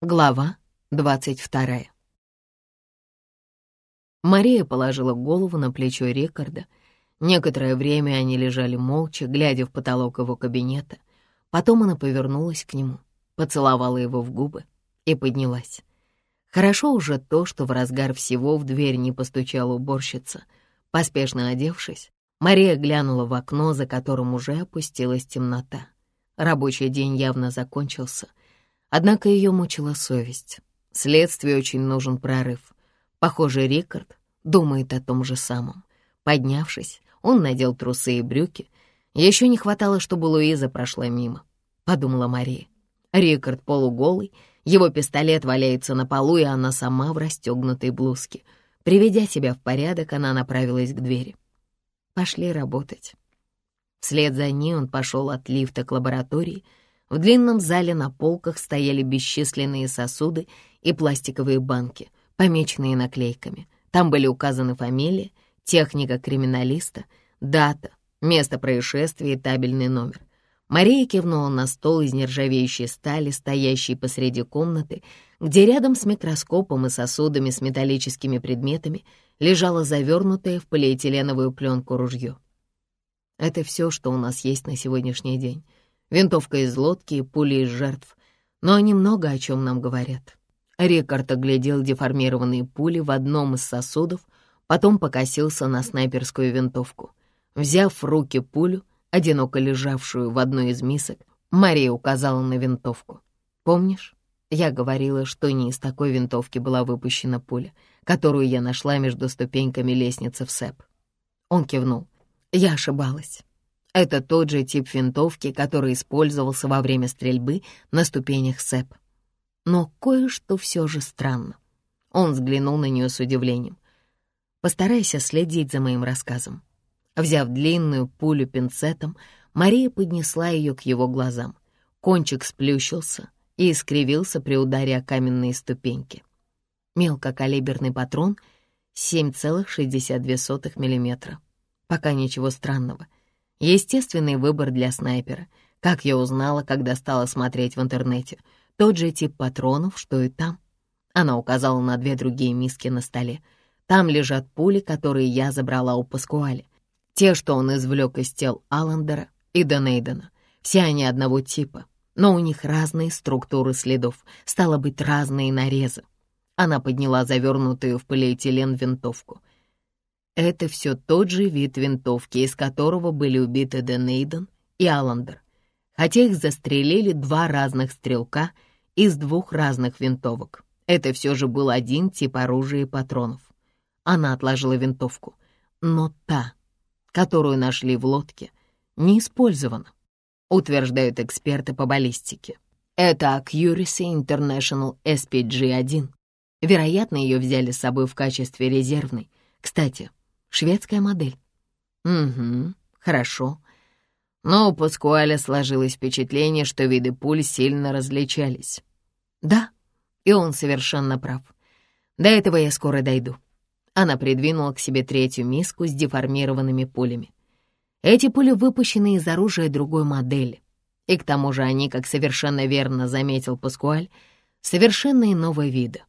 Глава двадцать вторая. Мария положила голову на плечо Рикарда. Некоторое время они лежали молча, глядя в потолок его кабинета. Потом она повернулась к нему, поцеловала его в губы и поднялась. Хорошо уже то, что в разгар всего в дверь не постучала уборщица. Поспешно одевшись, Мария глянула в окно, за которым уже опустилась темнота. Рабочий день явно закончился, однако ее мучила совесть. Следствию очень нужен прорыв. Похоже, Рикард думает о том же самом. Поднявшись, он надел трусы и брюки. Еще не хватало, чтобы Луиза прошла мимо, — подумала Мария. Рикард полуголый, его пистолет валяется на полу, и она сама в расстегнутой блузке. Приведя себя в порядок, она направилась к двери. Пошли работать. Вслед за ней он пошел от лифта к лаборатории. В длинном зале на полках стояли бесчисленные сосуды и пластиковые банки, помеченные наклейками. Там были указаны фамилия, техника криминалиста, дата, место происшествия и табельный номер. Мария кивнула на стол из нержавеющей стали, стоящий посреди комнаты, где рядом с микроскопом и сосудами с металлическими предметами лежало завернутое в полиэтиленовую пленку ружье. Это все, что у нас есть на сегодняшний день. Винтовка из лодки и пули из жертв. Но они много о чем нам говорят. Рикард оглядел деформированные пули в одном из сосудов, потом покосился на снайперскую винтовку. Взяв в руки пулю, одиноко лежавшую в одной из мисок, Мария указала на винтовку. «Помнишь, я говорила, что не из такой винтовки была выпущена пуля, которую я нашла между ступеньками лестницы в СЭП?» Он кивнул. «Я ошибалась. Это тот же тип винтовки, который использовался во время стрельбы на ступенях СЭП. Но кое-что все же странно». Он взглянул на нее с удивлением. «Постарайся следить за моим рассказом. Взяв длинную пулю пинцетом, Мария поднесла ее к его глазам. Кончик сплющился и искривился при ударе о каменные ступеньки. Мелкокалиберный патрон 7,62 мм. Пока ничего странного. Естественный выбор для снайпера. Как я узнала, когда стала смотреть в интернете. Тот же тип патронов, что и там. Она указала на две другие миски на столе. Там лежат пули, которые я забрала у Паскуали. Те, что он извлек из тел Аллендера и Донейдена, все они одного типа, но у них разные структуры следов, стало быть, разные нарезы. Она подняла завернутую в полиэтилен винтовку. Это все тот же вид винтовки, из которого были убиты Денейден и Аллендер, хотя их застрелили два разных стрелка из двух разных винтовок. Это все же был один тип оружия и патронов. Она отложила винтовку, но та, которую нашли в лодке, не использована, утверждают эксперты по баллистике. Это Accuracy International SPG-1. Вероятно, ее взяли с собой в качестве резервной. Кстати, шведская модель. Угу, хорошо. Но у Паскуаля сложилось впечатление, что виды пуль сильно различались. Да, и он совершенно прав. До этого я скоро дойду. Она придвинула к себе третью миску с деформированными пулями. Эти пули выпущены из оружия другой модели. И к тому же они, как совершенно верно заметил Паскуаль, совершенно иного вида.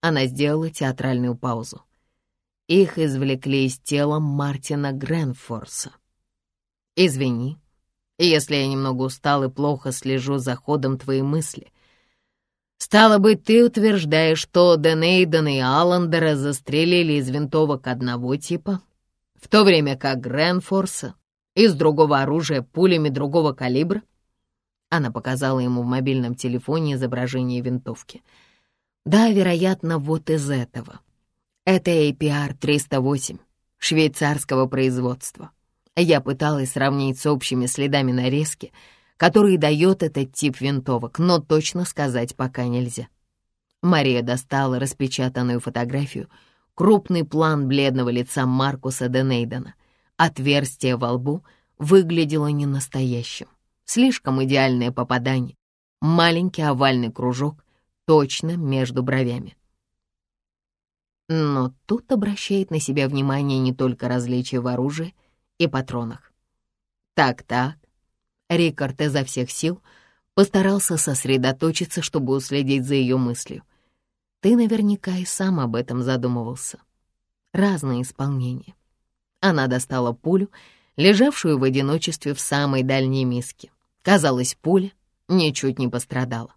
Она сделала театральную паузу. Их извлекли из тела Мартина Гренфорса. «Извини, если я немного устал и плохо слежу за ходом твоей мысли, Стало быть, ты утверждаешь, что Денейдена и Аллендера застрелили из винтовок одного типа, в то время как Гренфорса из другого оружия пулями другого калибра? Она показала ему в мобильном телефоне изображение винтовки. Да, вероятно, вот из этого. Это APR-308, швейцарского производства. Я пыталась сравнить с общими следами нарезки — который дает этот тип винтовок, но точно сказать пока нельзя. Мария достала распечатанную фотографию, крупный план бледного лица Маркуса Денейдена. Отверстие во лбу выглядело ненастоящим. Слишком идеальное попадание. Маленький овальный кружок точно между бровями. Но тут обращает на себя внимание не только различие в оружии и патронах. Так-так, Рикард изо всех сил Постарался сосредоточиться, чтобы уследить за ее мыслью. Ты наверняка и сам об этом задумывался. Разные исполнения. Она достала пулю, лежавшую в одиночестве в самой дальней миске. Казалось, пуля ничуть не пострадала.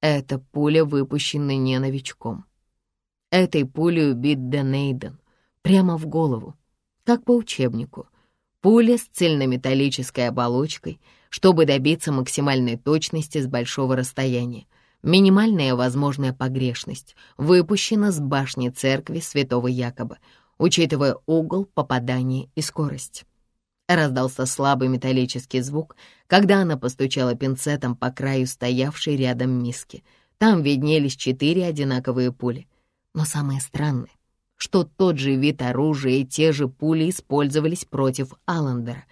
Эта пуля выпущена не новичком. Этой пулей убит Денейден прямо в голову, как по учебнику. Пуля с цельнометаллической оболочкой, чтобы добиться максимальной точности с большого расстояния. Минимальная возможная погрешность выпущена с башни церкви святого Якоба, учитывая угол попадания и скорость. Раздался слабый металлический звук, когда она постучала пинцетом по краю стоявшей рядом миски. Там виднелись четыре одинаковые пули. Но самое странное, что тот же вид оружия и те же пули использовались против Аллендера.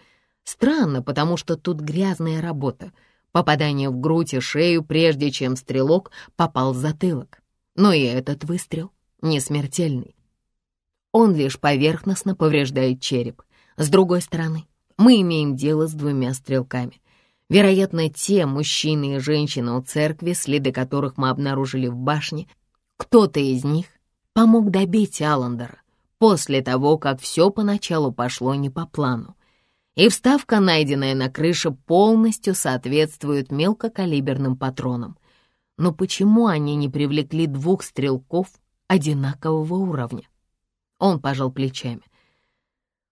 Странно, потому что тут грязная работа. Попадание в грудь и шею, прежде чем стрелок попал в затылок. Но и этот выстрел не смертельный. Он лишь поверхностно повреждает череп. С другой стороны, мы имеем дело с двумя стрелками. Вероятно, те мужчины и женщины у церкви, следы которых мы обнаружили в башне, кто-то из них помог добить Аллендера после того, как все поначалу пошло не по плану. И вставка, найденная на крыше, полностью соответствует мелкокалиберным патронам. Но почему они не привлекли двух стрелков одинакового уровня? Он пожал плечами.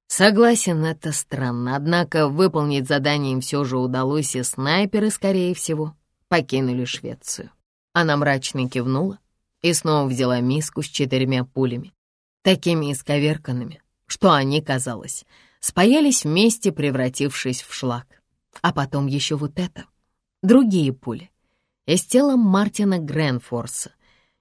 Согласен, это странно, однако выполнить задание им все же удалось, и снайперы, скорее всего, покинули Швецию. Она мрачно кивнула и снова взяла миску с четырьмя пулями, такими исковерканными, что они, казалось, спаялись вместе, превратившись в шлак. А потом еще вот это. Другие пули. Из тела Мартина Гренфорса.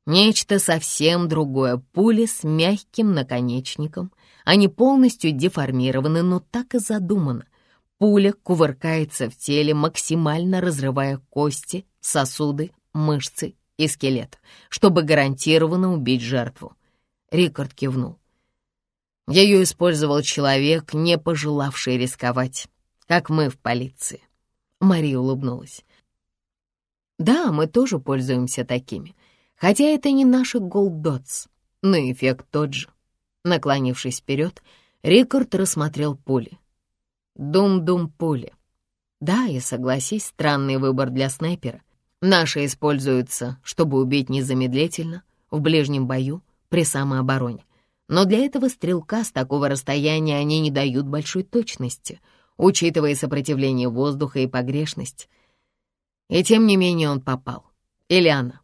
Нечто совсем другое. Пули с мягким наконечником. Они полностью деформированы, но так и задумано. Пуля кувыркается в теле, максимально разрывая кости, сосуды, мышцы и скелет, чтобы гарантированно убить жертву. Рикард кивнул. Ее использовал человек, не пожелавший рисковать, как мы в полиции. Мария улыбнулась. Да, мы тоже пользуемся такими, хотя это не наши голдотс, но эффект тот же. Наклонившись вперед, Рикард рассмотрел пули. Дум-дум пули. Да, и согласись, странный выбор для снайпера. Наши используются, чтобы убить незамедлительно, в ближнем бою, при самообороне. Но для этого стрелка с такого расстояния они не дают большой точности, учитывая сопротивление воздуха и погрешность. И тем не менее он попал. Или она.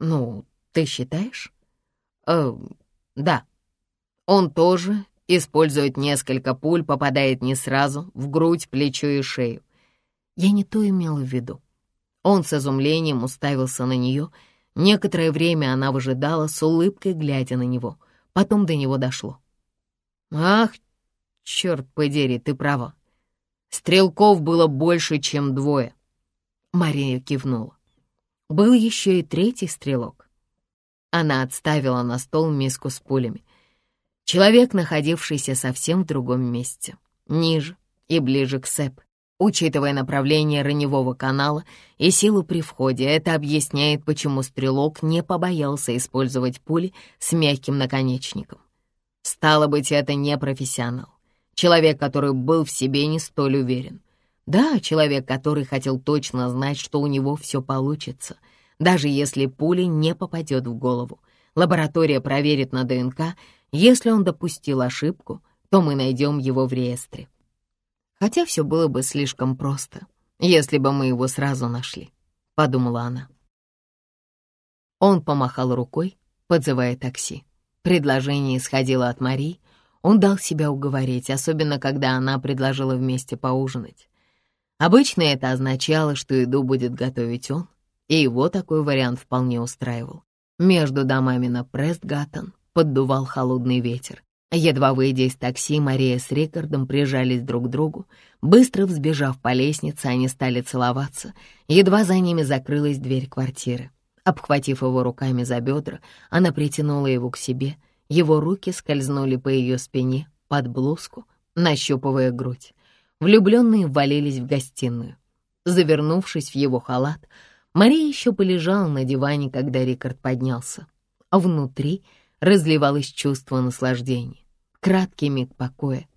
Ну, ты считаешь? Э, да. Он тоже использует несколько пуль, попадает не сразу, в грудь, плечо и шею. Я не то имела в виду. Он с изумлением уставился на нее. Некоторое время она выжидала, с улыбкой глядя на него. Потом до него дошло. «Ах, черт подери, ты права. Стрелков было больше, чем двое». Мария кивнула. Был еще и третий стрелок. Она отставила на стол миску с пулями. Человек, находившийся совсем в другом месте, ниже и ближе к Сэп. Учитывая направление раневого канала и силу при входе, это объясняет, почему стрелок не побоялся использовать пули с мягким наконечником. Стало быть, это не профессионал. Человек, который был в себе не столь уверен. Да, человек, который хотел точно знать, что у него все получится, даже если пуля не попадет в голову. Лаборатория проверит на ДНК. Если он допустил ошибку, то мы найдем его в реестре. Хотя все было бы слишком просто, если бы мы его сразу нашли, — подумала она. Он помахал рукой, подзывая такси. Предложение исходило от Марии. Он дал себя уговорить, особенно когда она предложила вместе поужинать. Обычно это означало, что еду будет готовить он, и его такой вариант вполне устраивал. Между домами на Престгаттон поддувал холодный ветер. Едва выйдя из такси, Мария с Рикардом прижались друг к другу. Быстро взбежав по лестнице, они стали целоваться. Едва за ними закрылась дверь квартиры. Обхватив его руками за бедра, она притянула его к себе. Его руки скользнули по ее спине, под блузку, нащупывая грудь. Влюбленные ввалились в гостиную. Завернувшись в его халат, Мария еще полежала на диване, когда Рикард поднялся. А внутри разливалось чувство наслаждения, краткий миг покоя.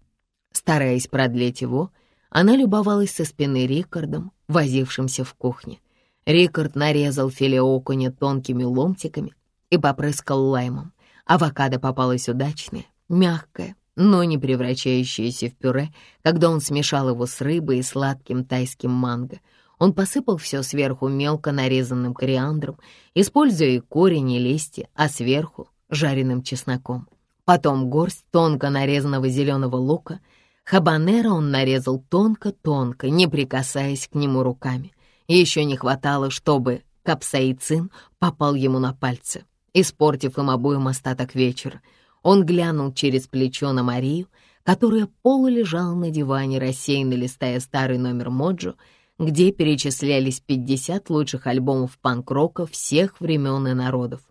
Стараясь продлить его, она любовалась со спины Рикардом, возившимся в кухне. Рикард нарезал филе окуня тонкими ломтиками и попрыскал лаймом. Авокадо попалось удачное, мягкое, но не превращающееся в пюре, когда он смешал его с рыбой и сладким тайским манго. Он посыпал все сверху мелко нарезанным кориандром, используя и корень, и листья, а сверху — жареным чесноком. Потом горсть тонко нарезанного зеленого лука. Хабанеро он нарезал тонко-тонко, не прикасаясь к нему руками. Еще не хватало, чтобы капсаицин попал ему на пальцы, испортив им обоим остаток вечера — он глянул через плечо на Марию, которая полулежала на диване, рассеянно листая старый номер Моджо, где перечислялись 50 лучших альбомов панк-рока всех времен и народов.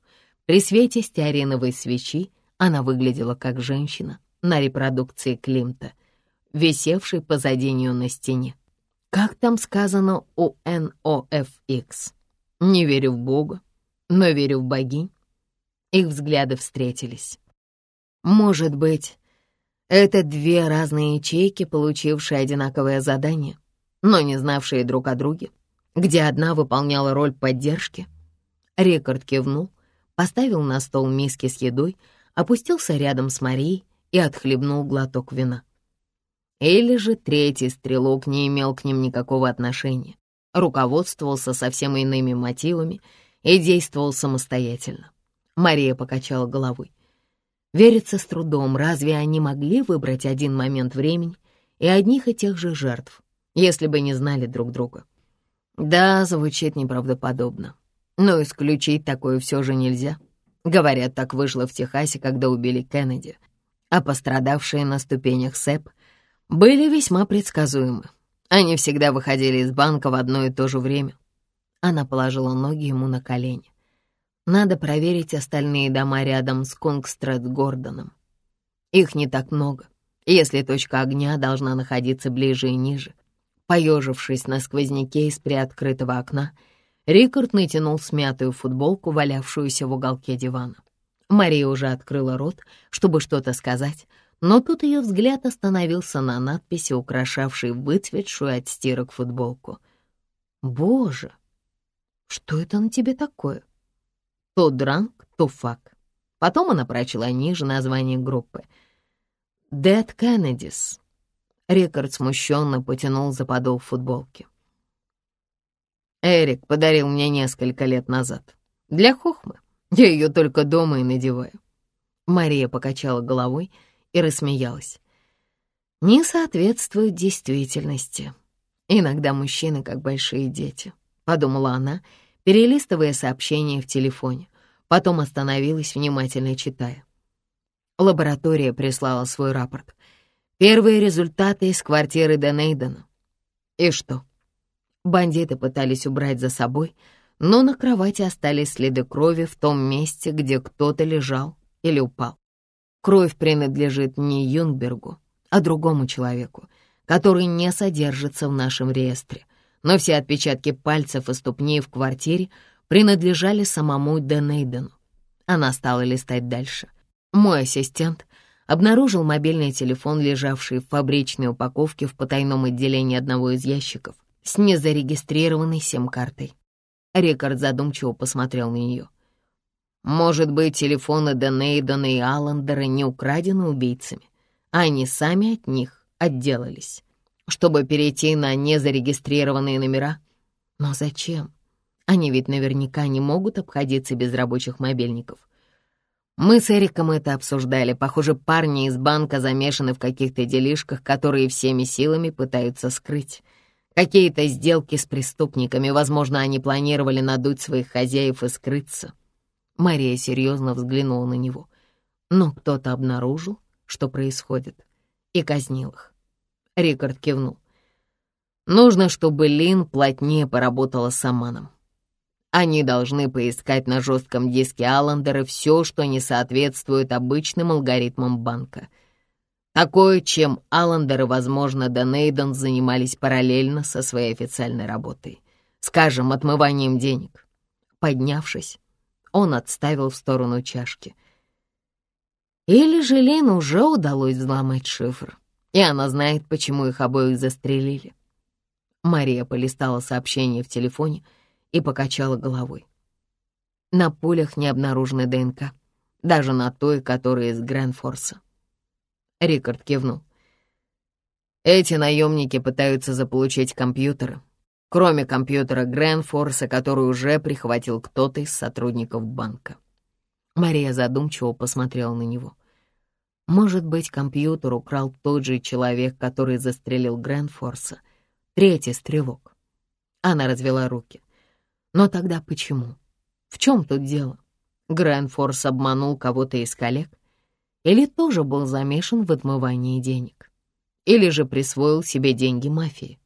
При свете стеариновой свечи она выглядела как женщина на репродукции Климта, висевшей позади нее на стене. Как там сказано у NOFX? Не верю в Бога, но верю в богинь. Их взгляды встретились. Может быть, это две разные ячейки, получившие одинаковое задание, но не знавшие друг о друге, где одна выполняла роль поддержки. Рекорд кивнул, поставил на стол миски с едой, опустился рядом с Марией и отхлебнул глоток вина. Или же третий стрелок не имел к ним никакого отношения, руководствовался совсем иными мотивами и действовал самостоятельно. Мария покачала головой. Верится с трудом, разве они могли выбрать один момент времени и одних и тех же жертв, если бы не знали друг друга? Да, звучит неправдоподобно. Но исключить такое все же нельзя. Говорят, так вышло в Техасе, когда убили Кеннеди. А пострадавшие на ступенях СЭП были весьма предсказуемы. Они всегда выходили из банка в одно и то же время. Она положила ноги ему на колени. Надо проверить остальные дома рядом с Конгстрет-Гордоном. Их не так много, если точка огня должна находиться ближе и ниже. Поежившись на сквозняке из приоткрытого окна, Рикард натянул смятую футболку, валявшуюся в уголке дивана. Мария уже открыла рот, чтобы что-то сказать, но тут ее взгляд остановился на надписи, украшавшей выцветшую от стирок футболку. «Боже, что это на тебе такое?» То дранг, то фак. Потом она прочла ниже название группы. «Dead Kennedys». Рикард смущенно потянул за подол футболки. Эрик подарил мне несколько лет назад. Для хохмы. Я ее только дома и надеваю. Мария покачала головой и рассмеялась. Не соответствует действительности. Иногда мужчины как большие дети, подумала она перелистывая сообщения в телефоне. Потом остановилась, внимательно читая. Лаборатория прислала свой рапорт. Первые результаты из квартиры Денейдена. И что? Бандиты пытались убрать за собой, но на кровати остались следы крови в том месте, где кто-то лежал или упал. Кровь принадлежит не Юнгбергу, а другому человеку, который не содержится в нашем реестре — но все отпечатки пальцев и ступней в квартире принадлежали самому Денейдену. Она стала листать дальше. Мой ассистент обнаружил мобильный телефон, лежавший в фабричной упаковке в потайном отделении одного из ящиков с незарегистрированной сим-картой. Рикард задумчиво посмотрел на нее. Может быть, телефоны Денейдена и Аллендера не украдены убийцами, а они сами от них отделались чтобы перейти на незарегистрированные номера. Но зачем? Они ведь наверняка не могут обходиться без рабочих мобильников. Мы с Эриком это обсуждали. Похоже, парни из банка замешаны в каких-то делишках, которые всеми силами пытаются скрыть. Какие-то сделки с преступниками. Возможно, они планировали надуть своих хозяев и скрыться. Мария серьезно взглянула на него. Но кто-то обнаружил, что происходит, и казнил их. Рикард кивнул. Нужно, чтобы Лин плотнее поработала с Аманом. Они должны поискать на жестком диске Аллендера все, что не соответствует обычным алгоритмам банка. Такое, чем Аллендер и, возможно, Донейден занимались параллельно со своей официальной работой. Скажем, отмыванием денег. Поднявшись, он отставил в сторону чашки. Или же Лен уже удалось взломать шифр, и она знает, почему их обоих застрелили. Мария полистала сообщение в телефоне и покачала головой. На пулях не обнаружена ДНК, даже на той, которая из Грэнфорса. Рикард кивнул. Эти наемники пытаются заполучить компьютеры, кроме компьютера Грэнфорса, который уже прихватил кто-то из сотрудников банка. Мария задумчиво посмотрела на него. Может быть, компьютер украл тот же человек, который застрелил Грэнфорса, третий стрелок. Она развела руки. Но тогда почему? В чем тут дело? Грэнфорс обманул кого-то из коллег? Или тоже был замешан в отмывании денег? Или же присвоил себе деньги мафии?